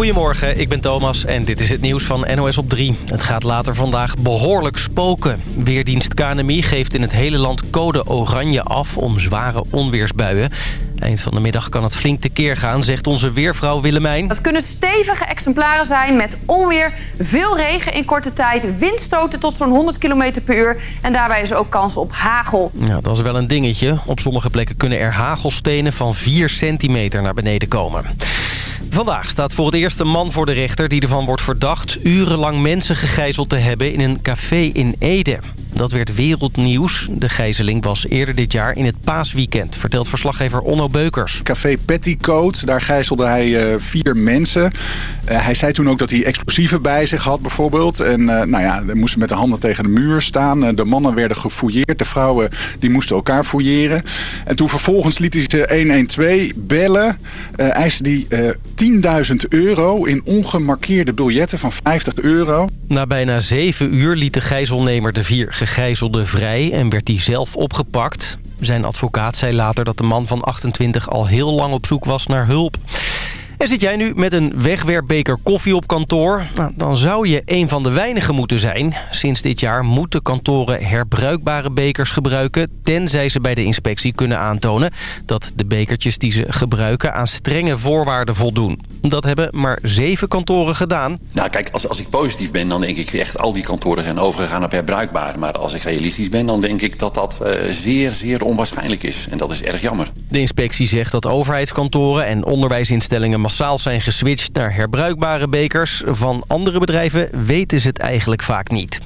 Goedemorgen, ik ben Thomas en dit is het nieuws van NOS op 3. Het gaat later vandaag behoorlijk spoken. Weerdienst KNMI geeft in het hele land code oranje af om zware onweersbuien. Eind van de middag kan het flink tekeer gaan, zegt onze weervrouw Willemijn. Dat kunnen stevige exemplaren zijn met onweer, veel regen in korte tijd... windstoten tot zo'n 100 km per uur en daarbij is er ook kans op hagel. Ja, dat is wel een dingetje. Op sommige plekken kunnen er hagelstenen van 4 centimeter naar beneden komen. Vandaag staat voor het eerst een man voor de rechter die ervan wordt verdacht... urenlang mensen gegijzeld te hebben in een café in Ede. Dat werd wereldnieuws. De gijzeling was eerder dit jaar in het paasweekend, vertelt verslaggever Onno Beukers. Café Petticoat, daar gijzelde hij uh, vier mensen. Uh, hij zei toen ook dat hij explosieven bij zich had bijvoorbeeld. En uh, nou ja, ze moesten met de handen tegen de muur staan. de mannen werden gefouilleerd, de vrouwen die moesten elkaar fouilleren. En toen vervolgens liet hij ze 112 bellen. eiste die 10.000 euro in ongemarkeerde biljetten van 50 euro. Na bijna zeven uur liet de gijzelnemer de vier gegijzelde vrij en werd hij zelf opgepakt. Zijn advocaat zei later dat de man van 28 al heel lang op zoek was naar hulp. En zit jij nu met een wegwerpbeker koffie op kantoor? Nou, dan zou je een van de weinigen moeten zijn. Sinds dit jaar moeten kantoren herbruikbare bekers gebruiken... tenzij ze bij de inspectie kunnen aantonen... dat de bekertjes die ze gebruiken aan strenge voorwaarden voldoen. Dat hebben maar zeven kantoren gedaan. Nou kijk, als, als ik positief ben, dan denk ik echt... al die kantoren zijn overgegaan op herbruikbaar. Maar als ik realistisch ben, dan denk ik dat dat uh, zeer, zeer onwaarschijnlijk is. En dat is erg jammer. De inspectie zegt dat overheidskantoren en onderwijsinstellingen massaal zijn geswitcht naar herbruikbare bekers. Van andere bedrijven weten ze het eigenlijk vaak niet.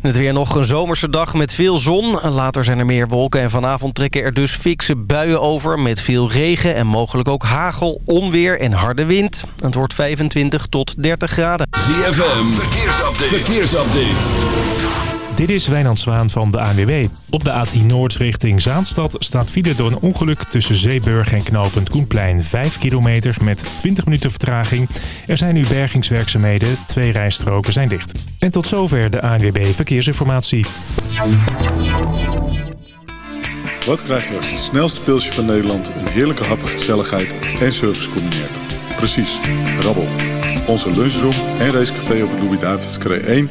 Het weer nog een zomerse dag met veel zon. Later zijn er meer wolken en vanavond trekken er dus fikse buien over... met veel regen en mogelijk ook hagel, onweer en harde wind. Het wordt 25 tot 30 graden. ZFM, verkeersupdate. verkeersupdate. Dit is Wijnand Zwaan van de ANWB. Op de A10 Noord richting Zaanstad staat file door een ongeluk tussen Zeeburg en knooppunt Koenplein. 5 kilometer met 20 minuten vertraging. Er zijn nu bergingswerkzaamheden. Twee rijstroken zijn dicht. En tot zover de ANWB Verkeersinformatie. Wat krijg je als het snelste pilsje van Nederland... een heerlijke hap, gezelligheid en service combineert? Precies, rabbel. Onze lunchroom en racecafé op het Louis-David's 1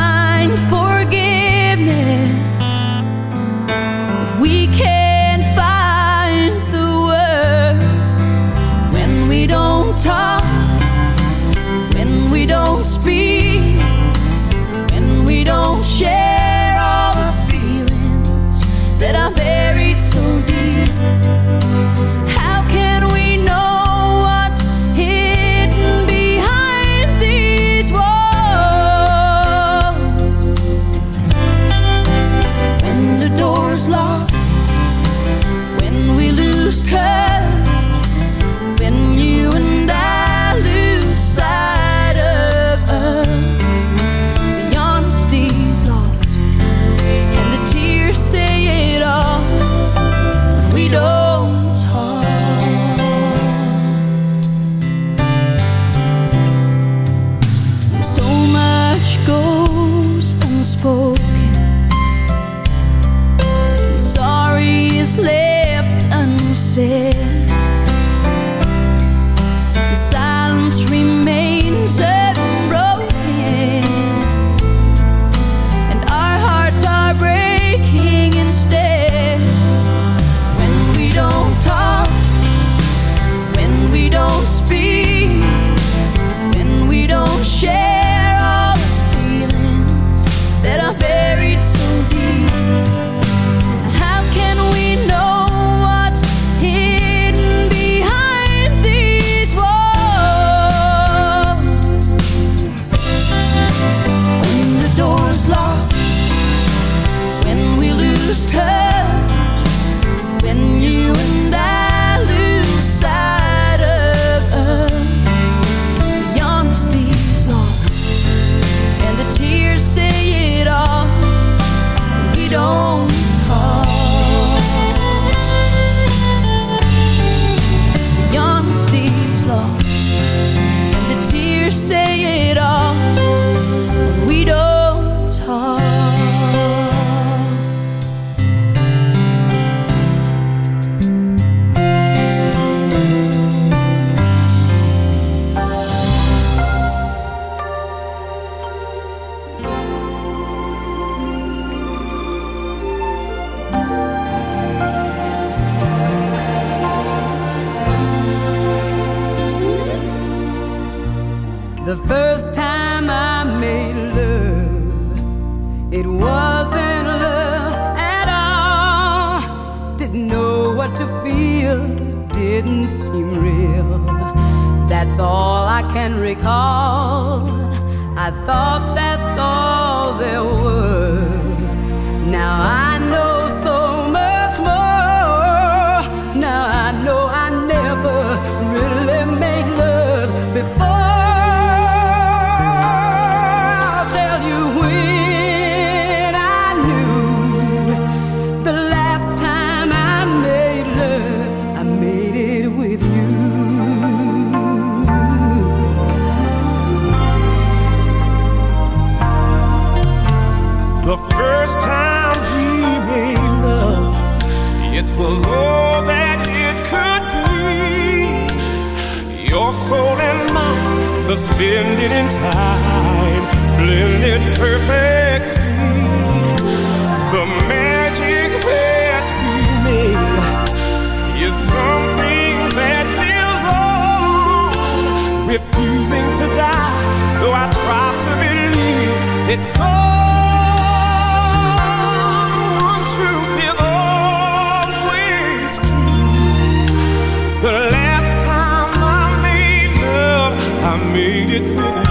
First time we made love, it was all that it could be. Your soul and mine suspended in time, blended perfectly. The magic that we made is something that lives on, refusing to die. Though I try to believe it's gone. It with you.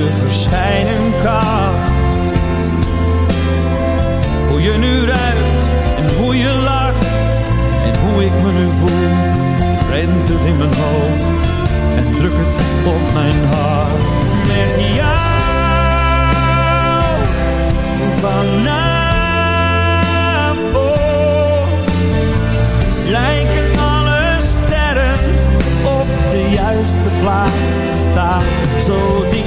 weer verschijnen kan. Hoe je nu ruikt en hoe je lacht en hoe ik me nu voel, rent het in mijn hoofd en druk het op mijn hart. Met jou vanavond lijken alle sterren op de juiste plaats te staan, zo diep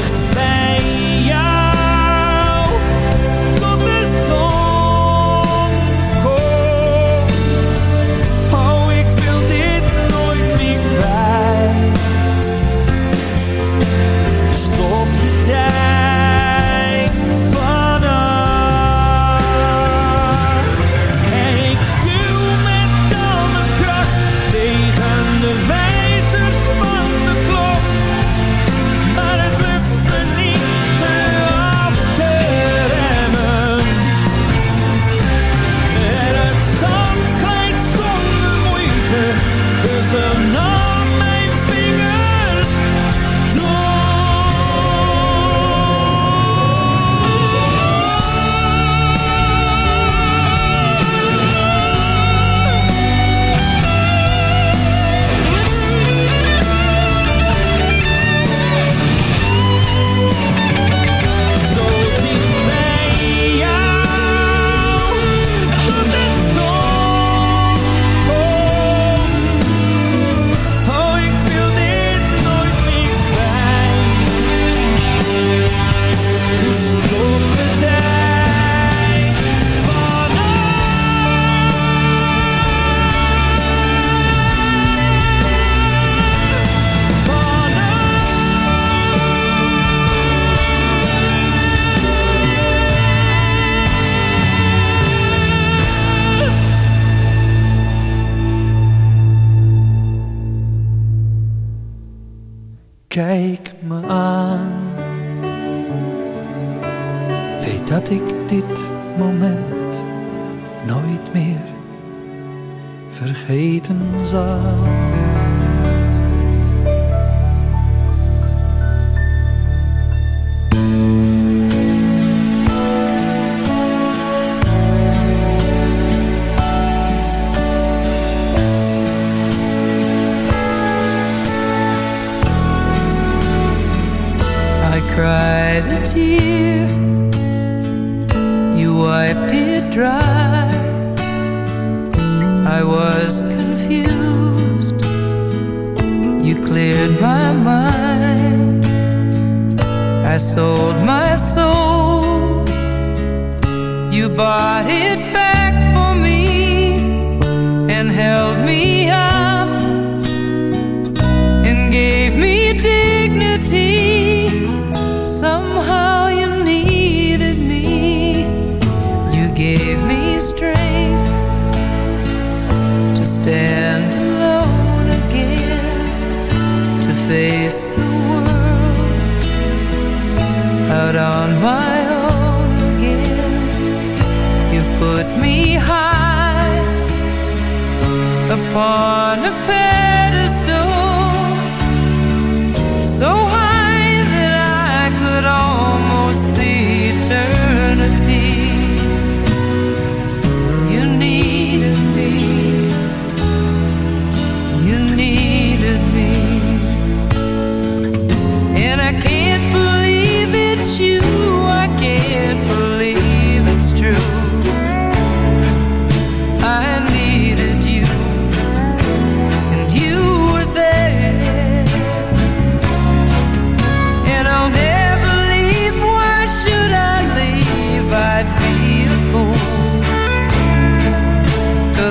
upon a pedestal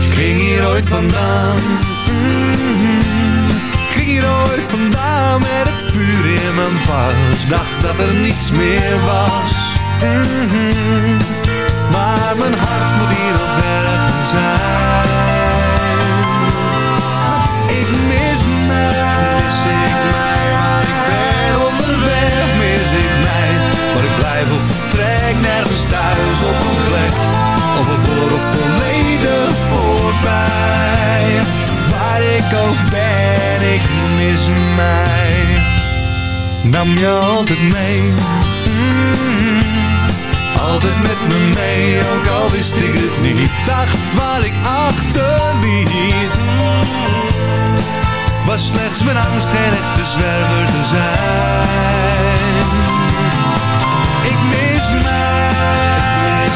Ik ging hier ooit vandaan. Mhm. Ik ging hier ooit vandaan met het vuur in mijn pas. Dacht dat er niets meer was. Maar mijn hart moet hier nog Of volledig voorbij. Waar ik ook ben, ik mis mij. Nam je altijd mee. Mm. Altijd met me mee, ook al wist ik het niet. Dacht wat ik achterliet. Was slechts mijn angst en echte zwerver te zijn. Ik mis mij,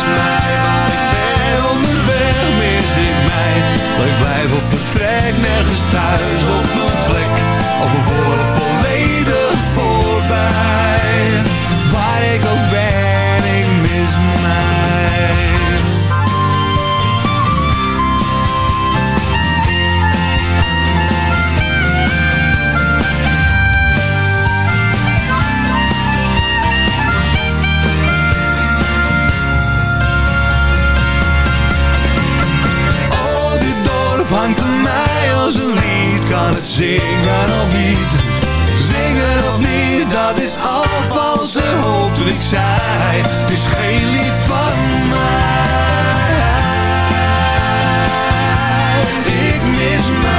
blijf op vertrek, nergens thuis op mijn plek. Of voor of volledig voorbij. Waar ik ook ben, ik mis mij. Het zingen of niet? Zingen of niet, dat is al valse hoop toen ik zei. Het is geen lied van mij. Ik mis mij.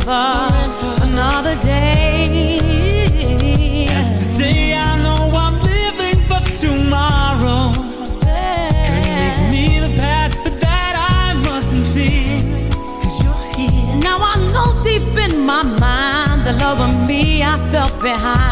forever. Another day. Yesterday, I know I'm living for tomorrow. Couldn't make me the past, but that I mustn't fear. Cause you're here. Now I know deep in my mind the love of me I felt behind